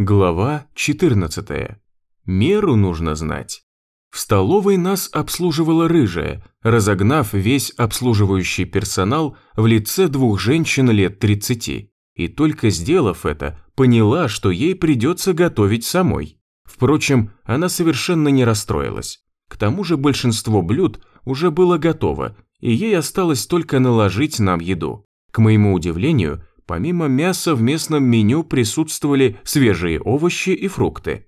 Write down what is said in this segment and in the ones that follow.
Глава 14. Меру нужно знать. В столовой нас обслуживала рыжая, разогнав весь обслуживающий персонал в лице двух женщин лет 30. И только сделав это, поняла, что ей придется готовить самой. Впрочем, она совершенно не расстроилась. К тому же большинство блюд уже было готово, и ей осталось только наложить нам еду. К моему удивлению, Помимо мяса в местном меню присутствовали свежие овощи и фрукты.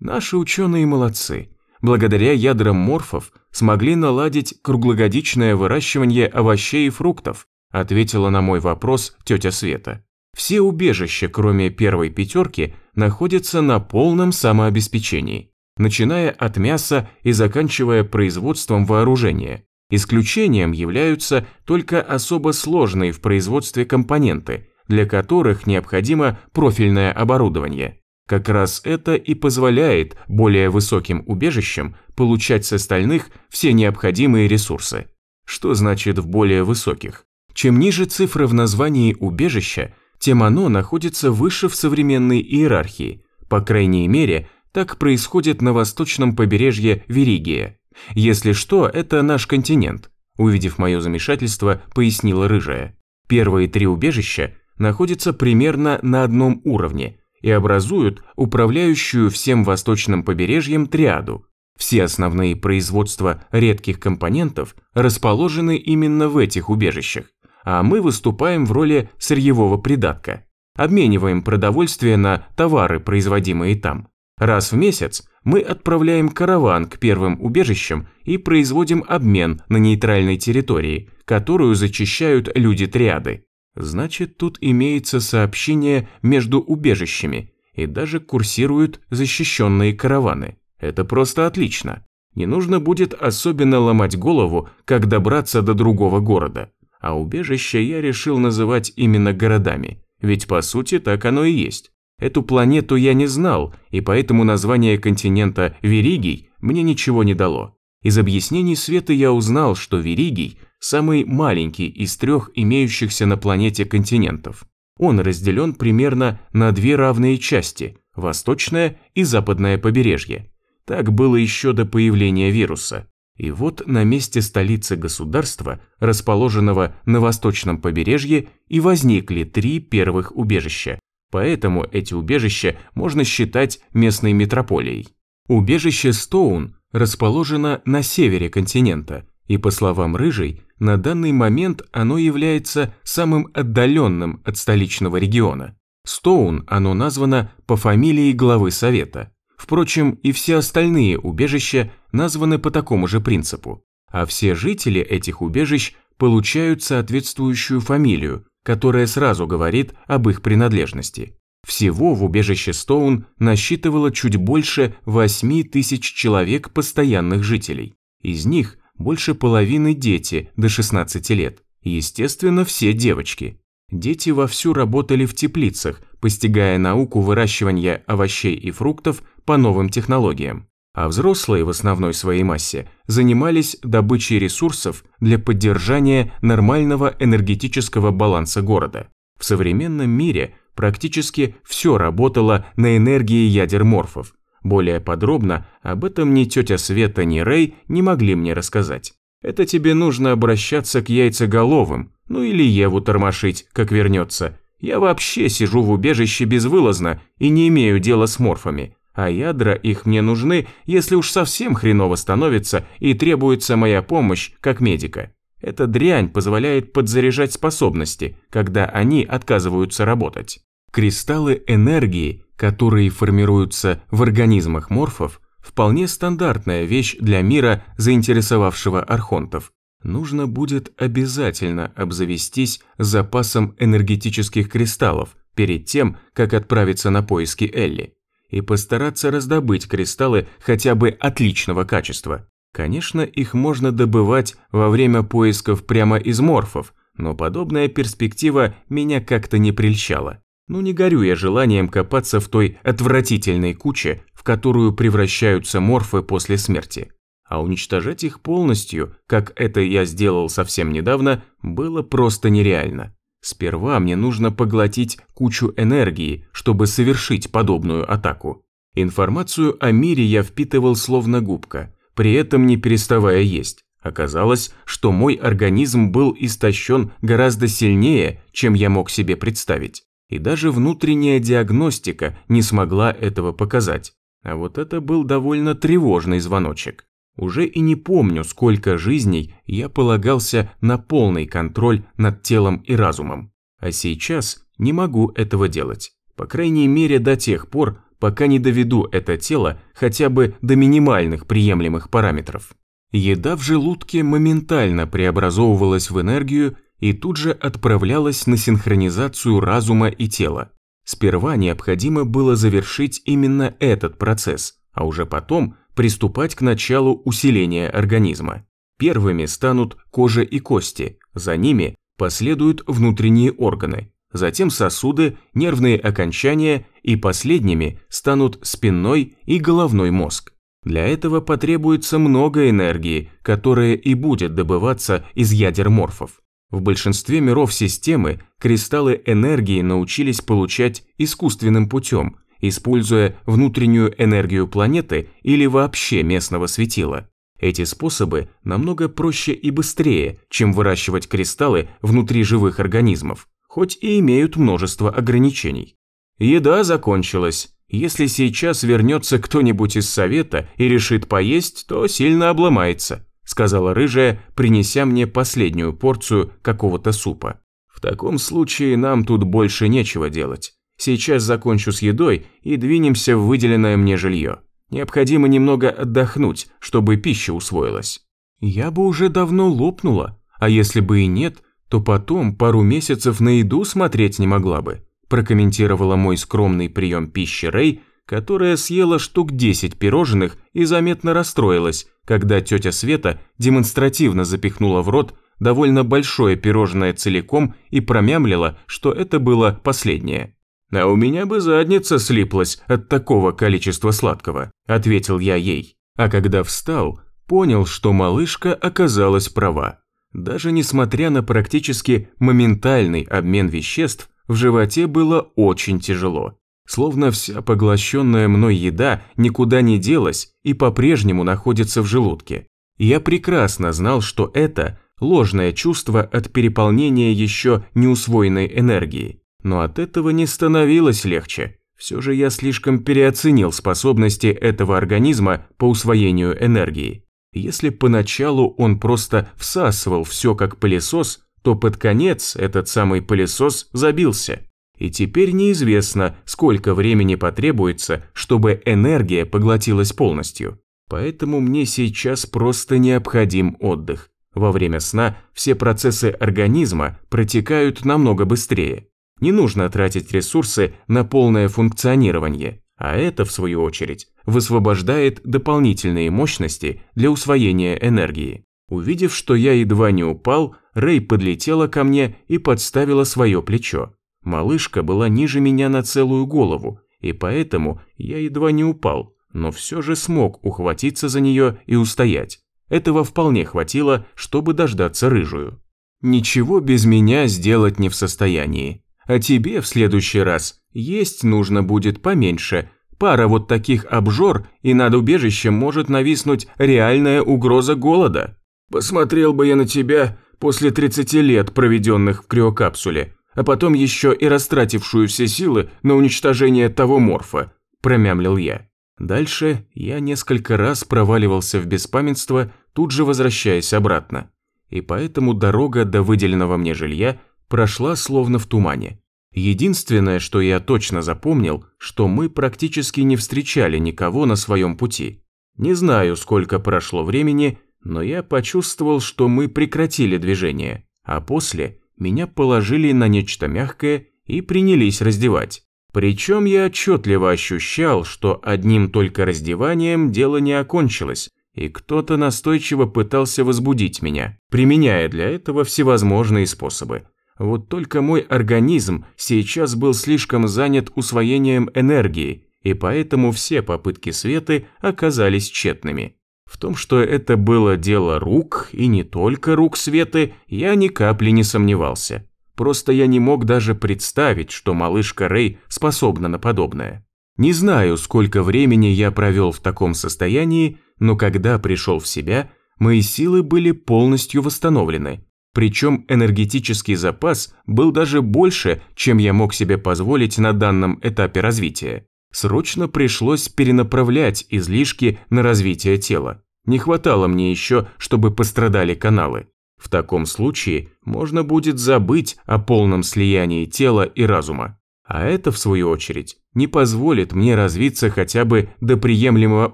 Наши ученые молодцы. Благодаря ядрам морфов смогли наладить круглогодичное выращивание овощей и фруктов, ответила на мой вопрос тетя Света. Все убежища, кроме первой пятерки, находятся на полном самообеспечении, начиная от мяса и заканчивая производством вооружения. Исключением являются только особо сложные в производстве компоненты, для которых необходимо профильное оборудование. Как раз это и позволяет более высоким убежищам получать с остальных все необходимые ресурсы. Что значит в более высоких? Чем ниже цифра в названии убежища, тем оно находится выше в современной иерархии. По крайней мере, так происходит на восточном побережье Веригия. Если что, это наш континент. Увидев мое замешательство, пояснила Рыжая. Первые три убежища находятся примерно на одном уровне и образуют управляющую всем восточным побережьем триаду. Все основные производства редких компонентов расположены именно в этих убежищах, а мы выступаем в роли сырьевого придатка. Обмениваем продовольствие на товары, производимые там. Раз в месяц мы отправляем караван к первым убежищам и производим обмен на нейтральной территории, которую зачищают люди триады. Значит, тут имеется сообщение между убежищами и даже курсируют защищенные караваны. Это просто отлично. Не нужно будет особенно ломать голову, как добраться до другого города. А убежище я решил называть именно городами, ведь по сути так оно и есть. Эту планету я не знал, и поэтому название континента Веригий мне ничего не дало. Из объяснений Света я узнал, что Веригий самый маленький из трех имеющихся на планете континентов. Он разделен примерно на две равные части – восточное и западное побережье. Так было еще до появления вируса. И вот на месте столицы государства, расположенного на восточном побережье, и возникли три первых убежища. Поэтому эти убежища можно считать местной метрополией. Убежище Стоун расположено на севере континента, и по словам Рыжей, на данный момент оно является самым отдаленным от столичного региона. Стоун оно названо по фамилии главы совета. Впрочем, и все остальные убежища названы по такому же принципу. А все жители этих убежищ получают соответствующую фамилию, которая сразу говорит об их принадлежности. Всего в убежище Стоун насчитывало чуть больше 8 тысяч человек постоянных жителей. Из них больше половины дети до 16 лет. Естественно, все девочки. Дети вовсю работали в теплицах, постигая науку выращивания овощей и фруктов по новым технологиям. А взрослые в основной своей массе занимались добычей ресурсов для поддержания нормального энергетического баланса города. В современном мире практически все работало на энергии ядер морфов, более подробно об этом ни тетя Света, ни Рэй не могли мне рассказать. Это тебе нужно обращаться к яйцеголовым, ну или Еву тормошить, как вернется. Я вообще сижу в убежище безвылазно и не имею дела с морфами, а ядра их мне нужны, если уж совсем хреново становится и требуется моя помощь как медика. Эта дрянь позволяет подзаряжать способности, когда они отказываются работать. Кристаллы энергии которые формируются в организмах морфов, вполне стандартная вещь для мира, заинтересовавшего архонтов. Нужно будет обязательно обзавестись запасом энергетических кристаллов перед тем, как отправиться на поиски Элли, и постараться раздобыть кристаллы хотя бы отличного качества. Конечно, их можно добывать во время поисков прямо из морфов, но подобная перспектива меня как-то не прельщала. Ну не горю я желанием копаться в той отвратительной куче, в которую превращаются морфы после смерти. А уничтожать их полностью, как это я сделал совсем недавно, было просто нереально. Сперва мне нужно поглотить кучу энергии, чтобы совершить подобную атаку. Информацию о мире я впитывал словно губка, при этом не переставая есть. Оказалось, что мой организм был истощен гораздо сильнее, чем я мог себе представить. И даже внутренняя диагностика не смогла этого показать. А вот это был довольно тревожный звоночек. Уже и не помню, сколько жизней я полагался на полный контроль над телом и разумом. А сейчас не могу этого делать. По крайней мере до тех пор, пока не доведу это тело хотя бы до минимальных приемлемых параметров. Еда в желудке моментально преобразовывалась в энергию и тут же отправлялась на синхронизацию разума и тела. Сперва необходимо было завершить именно этот процесс, а уже потом приступать к началу усиления организма. Первыми станут кожа и кости, за ними последуют внутренние органы, затем сосуды, нервные окончания и последними станут спинной и головной мозг. Для этого потребуется много энергии, которая и будет добываться из ядер морфов. В большинстве миров системы кристаллы энергии научились получать искусственным путем – используя внутреннюю энергию планеты или вообще местного светила. Эти способы намного проще и быстрее, чем выращивать кристаллы внутри живых организмов, хоть и имеют множество ограничений. Еда закончилась. Если сейчас вернется кто-нибудь из совета и решит поесть, то сильно обломается, сказала рыжая, принеся мне последнюю порцию какого-то супа. В таком случае нам тут больше нечего делать. Сейчас закончу с едой и двинемся в выделенное мне жилье. Необходимо немного отдохнуть, чтобы пища усвоилась. Я бы уже давно лопнула, а если бы и нет, то потом пару месяцев на еду смотреть не могла бы, прокомментировала мой скромный прием пищи Рэй, которая съела штук 10 пирожных и заметно расстроилась, когда тетя Света демонстративно запихнула в рот довольно большое пирожное целиком и промямлила, что это было последнее. «А у меня бы задница слиплась от такого количества сладкого», – ответил я ей. А когда встал, понял, что малышка оказалась права. Даже несмотря на практически моментальный обмен веществ, в животе было очень тяжело. Словно вся поглощенная мной еда никуда не делась и по-прежнему находится в желудке. Я прекрасно знал, что это ложное чувство от переполнения еще неусвоенной энергии. Но от этого не становилось легче. Все же я слишком переоценил способности этого организма по усвоению энергии. Если поначалу он просто всасывал все как пылесос, то под конец этот самый пылесос забился. И теперь неизвестно, сколько времени потребуется, чтобы энергия поглотилась полностью. Поэтому мне сейчас просто необходим отдых. Во время сна все процессы организма протекают намного быстрее. Не нужно тратить ресурсы на полное функционирование, а это, в свою очередь, высвобождает дополнительные мощности для усвоения энергии. Увидев, что я едва не упал, Рэй подлетела ко мне и подставила свое плечо. Малышка была ниже меня на целую голову, и поэтому я едва не упал, но все же смог ухватиться за нее и устоять. Этого вполне хватило, чтобы дождаться рыжую. Ничего без меня сделать не в состоянии. А тебе в следующий раз есть нужно будет поменьше. Пара вот таких обжор, и над убежищем может нависнуть реальная угроза голода. Посмотрел бы я на тебя после 30 лет, проведенных в криокапсуле, а потом еще и растратившую все силы на уничтожение того морфа, промямлил я. Дальше я несколько раз проваливался в беспамятство, тут же возвращаясь обратно. И поэтому дорога до выделенного мне жилья прошла словно в тумане. Единственное, что я точно запомнил, что мы практически не встречали никого на своем пути. Не знаю, сколько прошло времени, но я почувствовал, что мы прекратили движение, а после меня положили на нечто мягкое и принялись раздевать. Причем я отчетливо ощущал, что одним только раздеванием дело не окончилось, и кто-то настойчиво пытался возбудить меня, применяя для этого всевозможные способы – вот только мой организм сейчас был слишком занят усвоением энергии, и поэтому все попытки Светы оказались тщетными. В том, что это было дело рук, и не только рук Светы, я ни капли не сомневался. Просто я не мог даже представить, что малышка Рэй способна на подобное. Не знаю, сколько времени я провел в таком состоянии, но когда пришел в себя, мои силы были полностью восстановлены. Причем энергетический запас был даже больше, чем я мог себе позволить на данном этапе развития. Срочно пришлось перенаправлять излишки на развитие тела. Не хватало мне еще, чтобы пострадали каналы. В таком случае можно будет забыть о полном слиянии тела и разума. А это, в свою очередь, не позволит мне развиться хотя бы до приемлемого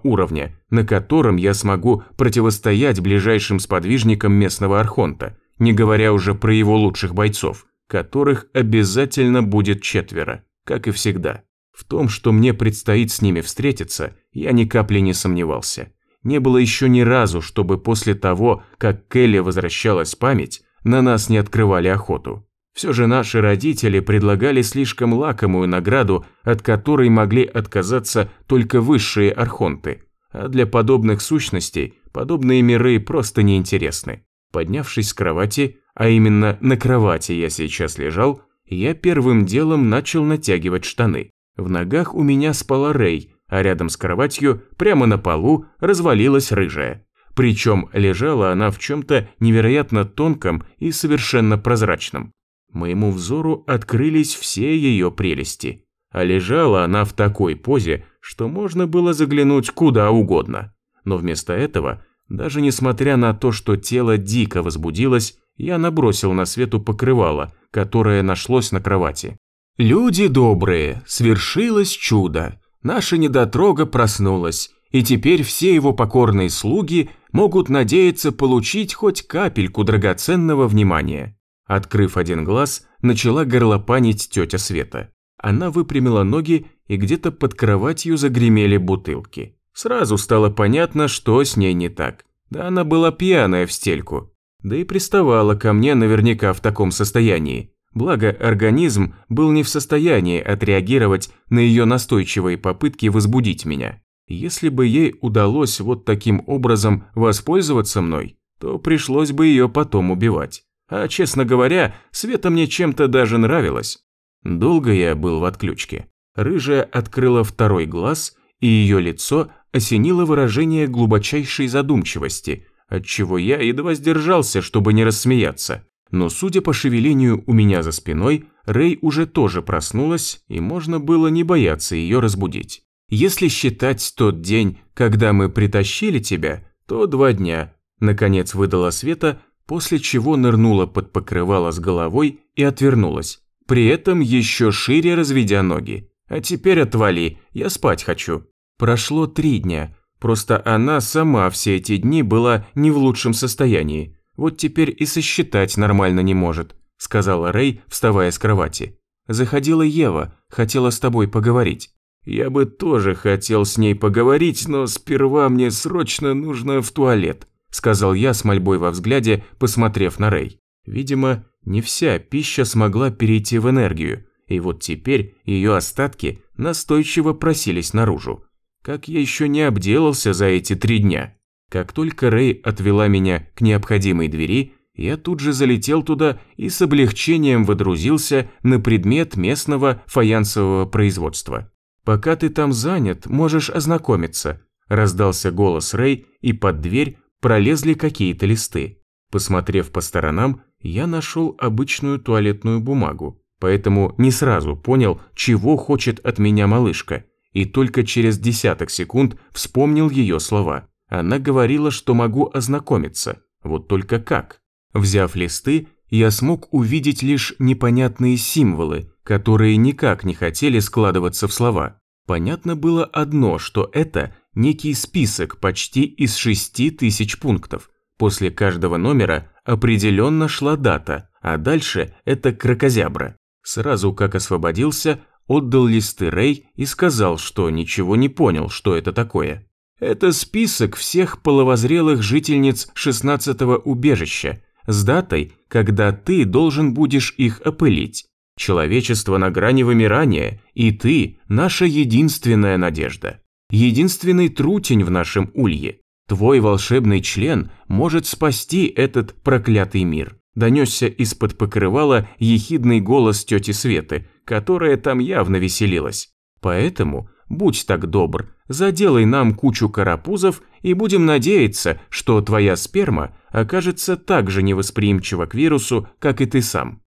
уровня, на котором я смогу противостоять ближайшим сподвижникам местного Архонта, не говоря уже про его лучших бойцов, которых обязательно будет четверо, как и всегда. В том, что мне предстоит с ними встретиться, я ни капли не сомневался. Не было еще ни разу, чтобы после того, как Келли возвращалась память, на нас не открывали охоту. Все же наши родители предлагали слишком лакомую награду, от которой могли отказаться только высшие архонты. А для подобных сущностей подобные миры просто неинтересны. Поднявшись с кровати, а именно на кровати я сейчас лежал, я первым делом начал натягивать штаны. В ногах у меня спала Рэй, а рядом с кроватью, прямо на полу, развалилась рыжая. Причем лежала она в чем-то невероятно тонком и совершенно прозрачном. Моему взору открылись все ее прелести. А лежала она в такой позе, что можно было заглянуть куда угодно. Но вместо этого, даже несмотря на то, что тело дико возбудилось, я набросил на свету покрывало, которое нашлось на кровати. «Люди добрые, свершилось чудо. Наша недотрога проснулась, и теперь все его покорные слуги могут надеяться получить хоть капельку драгоценного внимания». Открыв один глаз, начала горлопанить тетя Света. Она выпрямила ноги, и где-то под кроватью загремели бутылки. Сразу стало понятно, что с ней не так. Да она была пьяная в стельку. Да и приставала ко мне наверняка в таком состоянии. Благо, организм был не в состоянии отреагировать на ее настойчивые попытки возбудить меня. Если бы ей удалось вот таким образом воспользоваться мной, то пришлось бы ее потом убивать. А, честно говоря, Света мне чем-то даже нравилась. Долго я был в отключке. Рыжая открыла второй глаз, и ее лицо осенило выражение глубочайшей задумчивости, отчего я едва сдержался, чтобы не рассмеяться. Но судя по шевелению у меня за спиной, Рэй уже тоже проснулась, и можно было не бояться ее разбудить. Если считать тот день, когда мы притащили тебя, то два дня. Наконец выдала Света, после чего нырнула под покрывало с головой и отвернулась, при этом еще шире разведя ноги. «А теперь отвали, я спать хочу». Прошло три дня, просто она сама все эти дни была не в лучшем состоянии. Вот теперь и сосчитать нормально не может», – сказала Рэй, вставая с кровати. «Заходила Ева, хотела с тобой поговорить». «Я бы тоже хотел с ней поговорить, но сперва мне срочно нужно в туалет», – сказал я с мольбой во взгляде, посмотрев на Рэй. Видимо, не вся пища смогла перейти в энергию, и вот теперь ее остатки настойчиво просились наружу. Как я еще не обделался за эти три дня. Как только Рэй отвела меня к необходимой двери, я тут же залетел туда и с облегчением водрузился на предмет местного фаянсового производства. «Пока ты там занят, можешь ознакомиться», – раздался голос Рэй, и под дверь пролезли какие-то листы. Посмотрев по сторонам, я нашел обычную туалетную бумагу, поэтому не сразу понял, чего хочет от меня малышка, и только через десяток секунд вспомнил ее слова. Она говорила, что могу ознакомиться, вот только как. Взяв листы, я смог увидеть лишь непонятные символы, которые никак не хотели складываться в слова. Понятно было одно, что это некий список почти из шести тысяч пунктов. После каждого номера определенно шла дата, а дальше это крокозябра. Сразу как освободился, отдал листы Рэй и сказал, что ничего не понял, что это такое. Это список всех половозрелых жительниц 16-го убежища с датой, когда ты должен будешь их опылить. Человечество на грани вымирания, и ты – наша единственная надежда. Единственный трутень в нашем улье. Твой волшебный член может спасти этот проклятый мир. Донесся из-под покрывала ехидный голос тети Светы, которая там явно веселилась. Поэтому, будь так добр, заделай нам кучу карапузов и будем надеяться, что твоя сперма окажется так же невосприимчива к вирусу, как и ты сам.